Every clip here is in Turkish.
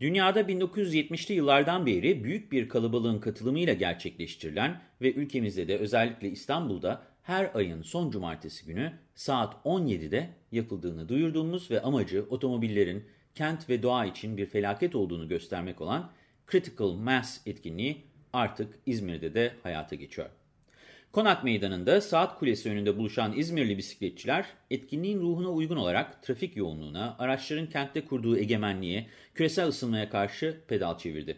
Dünyada 1970'li yıllardan beri büyük bir kalabalığın katılımıyla gerçekleştirilen ve ülkemizde de özellikle İstanbul'da her ayın son cumartesi günü saat 17'de yapıldığını duyurduğumuz ve amacı otomobillerin kent ve doğa için bir felaket olduğunu göstermek olan Critical Mass etkinliği artık İzmir'de de hayata geçiyor. Konak Meydanı'nda Saat Kulesi önünde buluşan İzmirli bisikletçiler etkinliğin ruhuna uygun olarak trafik yoğunluğuna, araçların kentte kurduğu egemenliğe, küresel ısınmaya karşı pedal çevirdi.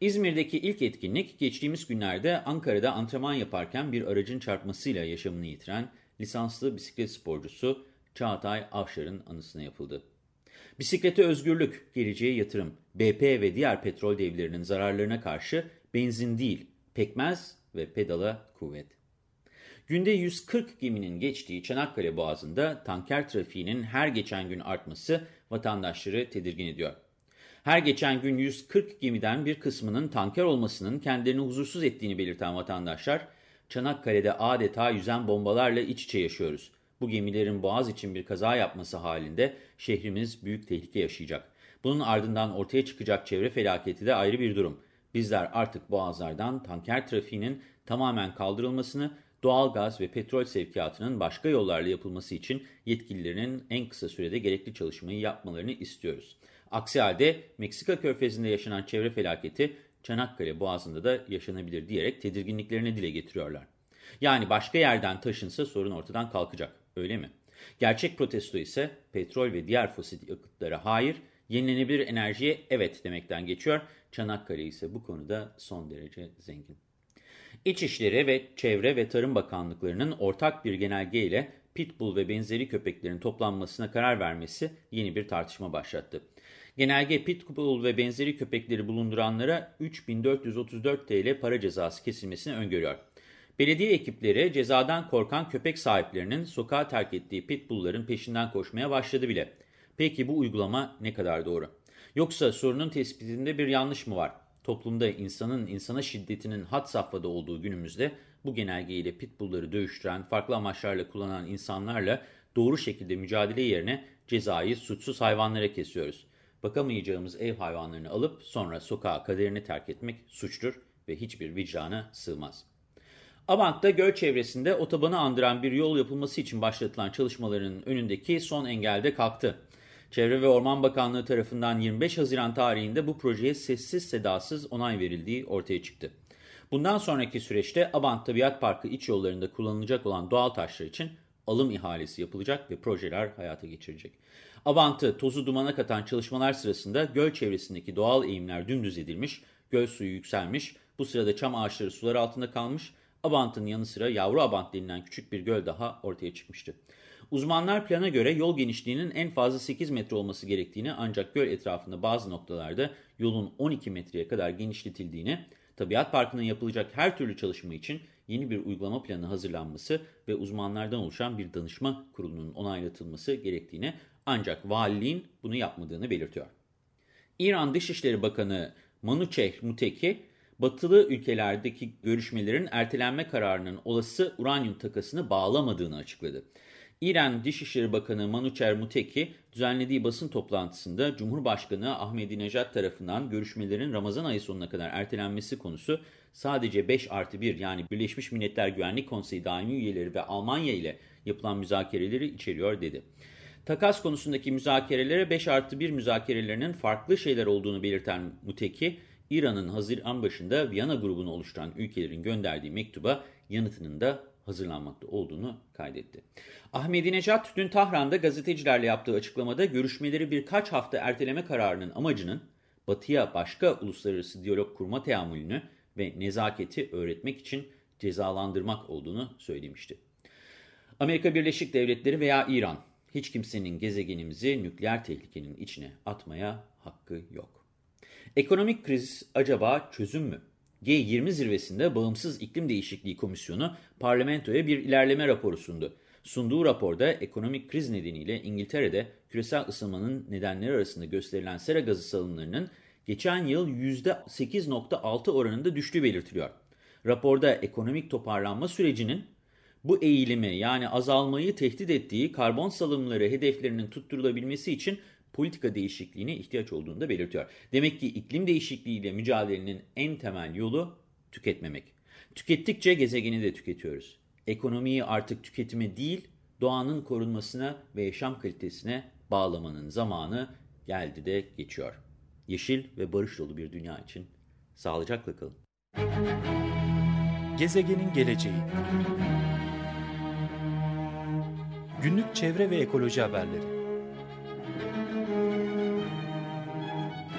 İzmir'deki ilk etkinlik geçtiğimiz günlerde Ankara'da antrenman yaparken bir aracın çarpmasıyla yaşamını yitiren lisanslı bisiklet sporcusu Çağatay Avşar'ın anısına yapıldı. Bisiklete özgürlük, geleceğe yatırım, BP ve diğer petrol devlerinin zararlarına karşı benzin değil, pekmez ve pedala kuvvet. Günde 140 geminin geçtiği Çanakkale Boğazı'nda tanker trafiğinin her geçen gün artması vatandaşları tedirgin ediyor. Her geçen gün 140 gemiden bir kısmının tanker olmasının kendilerini huzursuz ettiğini belirten vatandaşlar, Çanakkale'de adeta yüzen bombalarla iç içe yaşıyoruz. Bu gemilerin boğaz için bir kaza yapması halinde şehrimiz büyük tehlike yaşayacak. Bunun ardından ortaya çıkacak çevre felaketi de ayrı bir durum. Bizler artık boğazlardan tanker trafiğinin tamamen kaldırılmasını, doğal gaz ve petrol sevkiyatının başka yollarla yapılması için yetkililerin en kısa sürede gerekli çalışmayı yapmalarını istiyoruz. Aksi halde Meksika körfezinde yaşanan çevre felaketi Çanakkale boğazında da yaşanabilir diyerek tedirginliklerini dile getiriyorlar. Yani başka yerden taşınsa sorun ortadan kalkacak, öyle mi? Gerçek protesto ise petrol ve diğer fosil yakıtlara hayır, yenilenebilir enerjiye evet demekten geçiyor. Çanakkale ise bu konuda son derece zengin. İçişleri ve Çevre ve Tarım Bakanlıklarının ortak bir genelge ile pitbull ve benzeri köpeklerin toplanmasına karar vermesi yeni bir tartışma başlattı. Genelge pitbull ve benzeri köpekleri bulunduranlara 3434 TL para cezası kesilmesini öngörüyor. Belediye ekipleri cezadan korkan köpek sahiplerinin sokağa terk ettiği pitbullların peşinden koşmaya başladı bile. Peki bu uygulama ne kadar doğru? Yoksa sorunun tespitinde bir yanlış mı var? Toplumda insanın insana şiddetinin hat safhada olduğu günümüzde bu genelgeyle pitbullları dövüştüren, farklı amaçlarla kullanan insanlarla doğru şekilde mücadele yerine cezayı suçsuz hayvanlara kesiyoruz. Bakamayacağımız ev hayvanlarını alıp sonra sokağa kaderini terk etmek suçtur ve hiçbir vicdana sığmaz. Abant'ta göl çevresinde otobanı andıran bir yol yapılması için başlatılan çalışmaların önündeki son engelde kalktı. Çevre ve Orman Bakanlığı tarafından 25 Haziran tarihinde bu projeye sessiz sedasız onay verildiği ortaya çıktı. Bundan sonraki süreçte Abant Tabiat Parkı iç yollarında kullanılacak olan doğal taşlar için alım ihalesi yapılacak ve projeler hayata geçirecek. Abant'ı tozu dumana katan çalışmalar sırasında göl çevresindeki doğal eğimler dümdüz edilmiş, göl suyu yükselmiş, bu sırada çam ağaçları sular altında kalmış, Abant'ın yanı sıra Yavru Abant denilen küçük bir göl daha ortaya çıkmıştı. Uzmanlar plana göre yol genişliğinin en fazla 8 metre olması gerektiğini ancak göl etrafında bazı noktalarda yolun 12 metreye kadar genişletildiğini, Tabiat Parkı'nın yapılacak her türlü çalışma için yeni bir uygulama planı hazırlanması ve uzmanlardan oluşan bir danışma kurulunun onaylatılması gerektiğini ancak valiliğin bunu yapmadığını belirtiyor. İran Dışişleri Bakanı Manuçeh Muteki, batılı ülkelerdeki görüşmelerin ertelenme kararının olası uranyum takasını bağlamadığını açıkladı. İran Dışişleri Bakanı Manuçer Muteki düzenlediği basın toplantısında Cumhurbaşkanı Ahmadinejad tarafından görüşmelerin Ramazan ayı sonuna kadar ertelenmesi konusu sadece 5 artı 1 yani Birleşmiş Milletler Güvenlik Konseyi daimi üyeleri ve Almanya ile yapılan müzakereleri içeriyor dedi. Takas konusundaki müzakerelere 5 artı 1 müzakerelerinin farklı şeyler olduğunu belirten Muteki, İran'ın Haziran başında Viyana grubunu oluşturan ülkelerin gönderdiği mektuba yanıtının da hazırlanmakta olduğunu kaydetti. Ahmadinejad dün Tahran'da gazetecilerle yaptığı açıklamada görüşmeleri birkaç hafta erteleme kararının amacının Batı'ya başka uluslararası diyalog kurma teamülünü ve nezaketi öğretmek için cezalandırmak olduğunu söylemişti. Amerika Birleşik Devletleri veya İran hiç kimsenin gezegenimizi nükleer tehlikenin içine atmaya hakkı yok. Ekonomik kriz acaba çözüm mü? G20 zirvesinde Bağımsız İklim Değişikliği Komisyonu parlamentoya bir ilerleme raporu sundu. Sunduğu raporda ekonomik kriz nedeniyle İngiltere'de küresel ısınmanın nedenleri arasında gösterilen sera gazı salımlarının geçen yıl %8.6 oranında düştüğü belirtiliyor. Raporda ekonomik toparlanma sürecinin bu eğilimi yani azalmayı tehdit ettiği karbon salımları hedeflerinin tutturulabilmesi için politika değişikliğine ihtiyaç olduğunu da belirtiyor. Demek ki iklim değişikliğiyle mücadelenin en temel yolu tüketmemek. Tükettikçe gezegeni de tüketiyoruz. Ekonomiyi artık tüketime değil, doğanın korunmasına ve yaşam kalitesine bağlamanın zamanı geldi de geçiyor. Yeşil ve barış dolu bir dünya için sağlıcakla kalın. Gezegenin geleceği Günlük çevre ve ekoloji haberleri